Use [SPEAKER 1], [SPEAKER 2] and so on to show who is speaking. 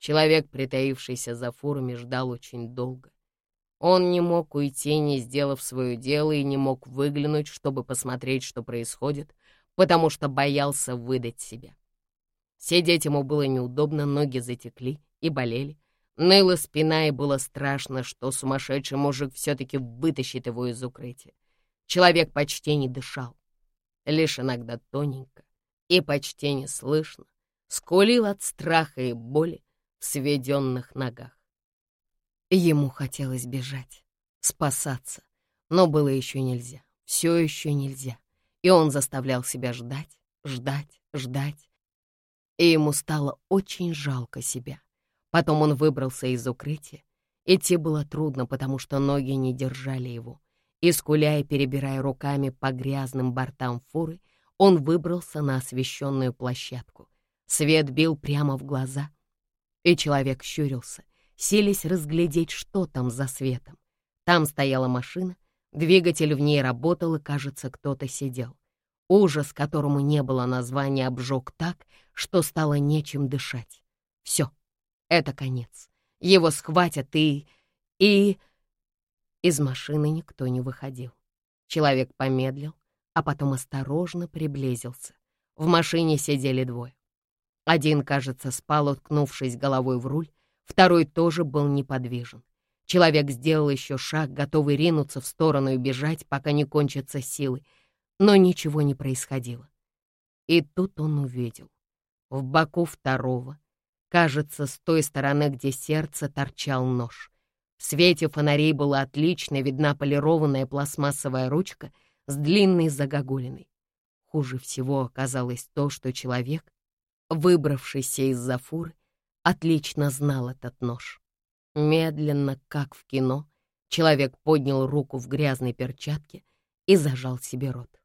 [SPEAKER 1] Человек, притаившийся за фурами, ждал очень долго. Он не мог уйти, не сделав свое дело, и не мог выглянуть, чтобы посмотреть, что происходит, потому что боялся выдать себя. Сидеть ему было неудобно, ноги затекли и болели. Ныла спина, и было страшно, что сумасшедший мужик все-таки вытащит его из укрытия. Человек почти не дышал, лишь иногда тоненько и почти не слышно, скулил от страха и боли сведенных ногах. Ему хотелось бежать, спасаться, но было еще нельзя, все еще нельзя. И он заставлял себя ждать, ждать, ждать. И ему стало очень жалко себя. Потом он выбрался из укрытия. Идти было трудно, потому что ноги не держали его. И, скуляя, перебирая руками по грязным бортам фуры, он выбрался на освещенную площадку. Свет бил прямо в глаза, и человек щурился, селись разглядеть, что там за светом. Там стояла машина, двигатель в ней работал, и, кажется, кто-то сидел. Ужас, которому не было названия, обжег так, что стало нечем дышать. Все, это конец. Его схватят и... и... Из машины никто не выходил. Человек помедлил, а потом осторожно приблизился. В машине сидели двое. Один, кажется, спал, уткнувшись головой в руль, второй тоже был неподвижен. Человек сделал еще шаг, готовый ринуться в сторону и бежать, пока не кончатся силы, но ничего не происходило. И тут он увидел. В боку второго Кажется, с той стороны, где сердце, торчал нож. В свете фонарей была отлично видна полированная пластмассовая ручка с длинной загогулиной. Хуже всего оказалось то, что человек, выбравшийся из-за фуры, отлично знал этот нож. Медленно, как в кино, человек поднял руку в грязной перчатке и зажал себе рот.